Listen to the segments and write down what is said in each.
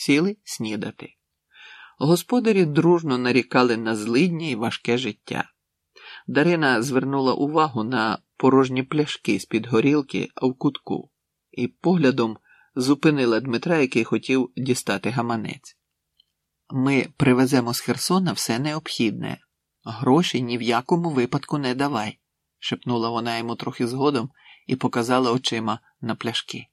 сіли снідати. Господарі дружно нарікали на злидні й важке життя. Дарина звернула увагу на порожні пляшки з-під горілки в кутку і поглядом зупинила Дмитра, який хотів дістати гаманець. Ми привеземо з Херсона все необхідне. Гроші ні в якому випадку не давай, шепнула вона йому трохи згодом і показала очима на пляшки.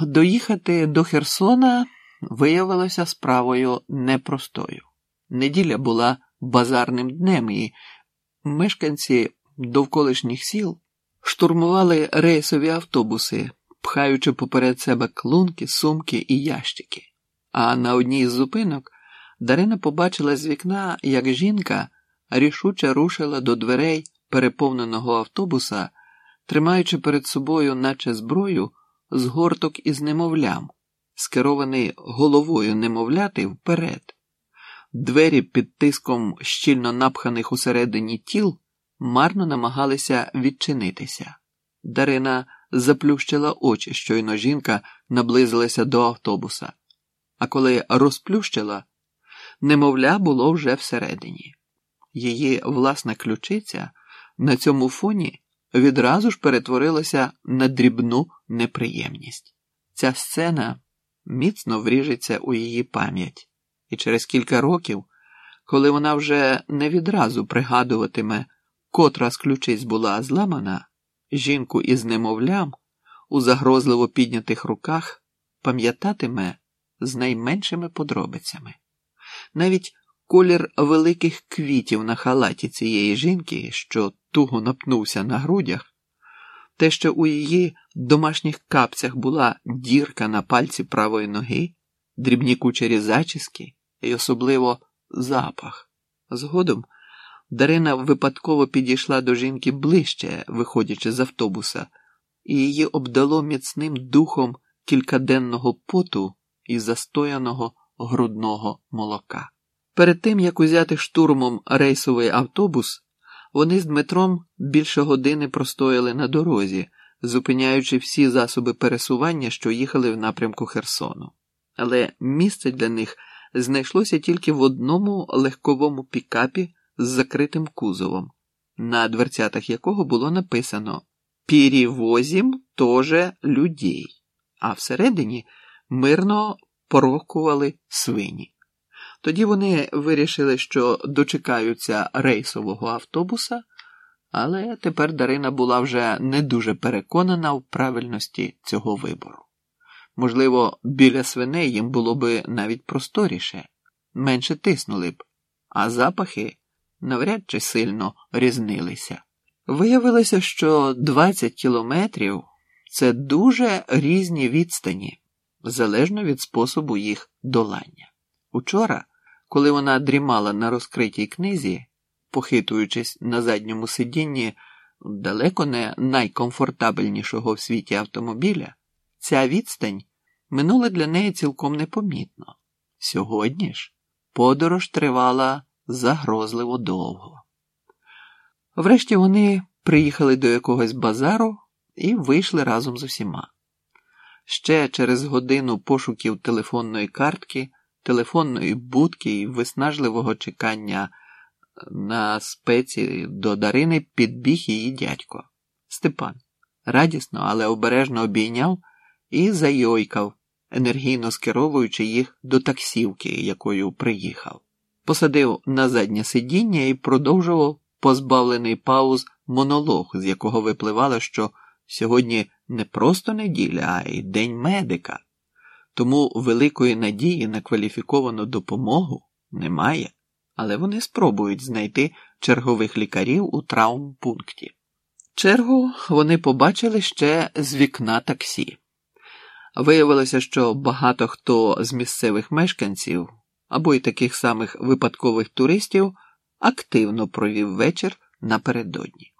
Доїхати до Херсона виявилося справою непростою. Неділя була базарним днем, і мешканці довколишніх сіл штурмували рейсові автобуси, пхаючи поперед себе клунки, сумки і ящики. А на одній з зупинок Дарина побачила з вікна, як жінка рішуче рушила до дверей переповненого автобуса, тримаючи перед собою, наче зброю, згорток із немовлям, скерований головою немовляти вперед. Двері під тиском щільно напханих усередині тіл марно намагалися відчинитися. Дарина заплющила очі, щойно жінка наблизилася до автобуса, а коли розплющила, немовля було вже всередині. Її власна ключиця на цьому фоні відразу ж перетворилася на дрібну неприємність. Ця сцена міцно вріжеться у її пам'ять, і через кілька років, коли вона вже не відразу пригадуватиме, котра з ключиць була зламана, жінку із немовлям у загрозливо піднятих руках пам'ятатиме з найменшими подробицями. Навіть колір великих квітів на халаті цієї жінки, що туго напнувся на грудях, те, що у її домашніх капцях була дірка на пальці правої ноги, дрібні кучері зачіски і особливо запах. Згодом Дарина випадково підійшла до жінки ближче, виходячи з автобуса, і її обдало міцним духом кількаденного поту і застояного грудного молока. Перед тим як узяти штурмом рейсовий автобус, вони з Дмитром більше години простояли на дорозі, зупиняючи всі засоби пересування, що їхали в напрямку Херсону. Але місце для них знайшлося тільки в одному легковому пікапі з закритим кузовом, на дверцятах якого було написано «Перевозім тоже людей, а всередині мирно порокували свині. Тоді вони вирішили, що дочекаються рейсового автобуса, але тепер Дарина була вже не дуже переконана в правильності цього вибору. Можливо, біля свиней їм було би навіть просторіше, менше тиснули б, а запахи навряд чи сильно різнилися. Виявилося, що 20 кілометрів це дуже різні відстані, залежно від способу їх долання. Учора, коли вона дрімала на розкритій книзі, похитуючись на задньому сидінні далеко не найкомфортабельнішого в світі автомобіля, ця відстань минула для неї цілком непомітно. Сьогодні ж подорож тривала загрозливо довго. Врешті вони приїхали до якогось базару і вийшли разом з усіма. Ще через годину пошуків телефонної картки, телефонної будки і виснажливого чекання на спеці до Дарини підбіг її дядько Степан. Радісно, але обережно обійняв і зайойкав, енергійно скеровуючи їх до таксівки, якою приїхав. Посадив на заднє сидіння і продовжував позбавлений пауз монолог, з якого випливало, що сьогодні не просто неділя, а й день медика. Тому великої надії на кваліфіковану допомогу немає, але вони спробують знайти чергових лікарів у травмпункті. Чергу вони побачили ще з вікна таксі. Виявилося, що багато хто з місцевих мешканців або й таких самих випадкових туристів активно провів вечір напередодні.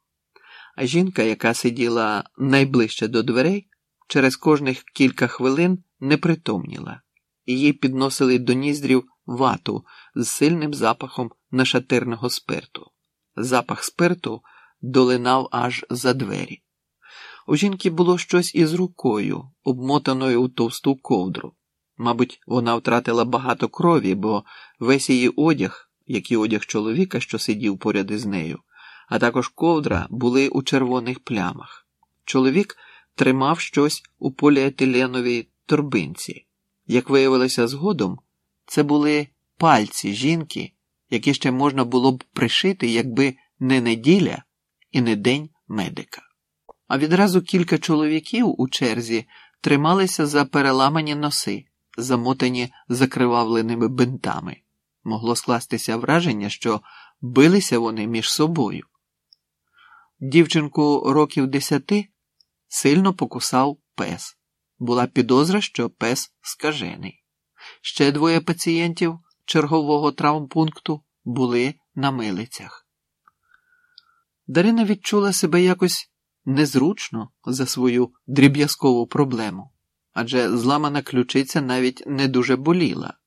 А жінка, яка сиділа найближче до дверей, через кожних кілька хвилин не притомніла. Її підносили до ніздрів вату з сильним запахом нашатирного спирту. Запах спирту долинав аж за двері. У жінки було щось із рукою, обмотаною у товсту ковдру. Мабуть, вона втратила багато крові, бо весь її одяг, як і одяг чоловіка, що сидів поряд із нею, а також ковдра були у червоних плямах. Чоловік тримав щось у поліетиленовій торбинці. Як виявилося згодом, це були пальці жінки, які ще можна було б пришити, якби не неділя і не день медика. А відразу кілька чоловіків у черзі трималися за переламані носи, замотані закривавленими бинтами. Могло скластися враження, що билися вони між собою. Дівчинку років десяти сильно покусав пес. Була підозра, що пес скажений. Ще двоє пацієнтів чергового травмпункту були на милицях. Дарина відчула себе якось незручно за свою дріб'язкову проблему, адже зламана ключиця навіть не дуже боліла.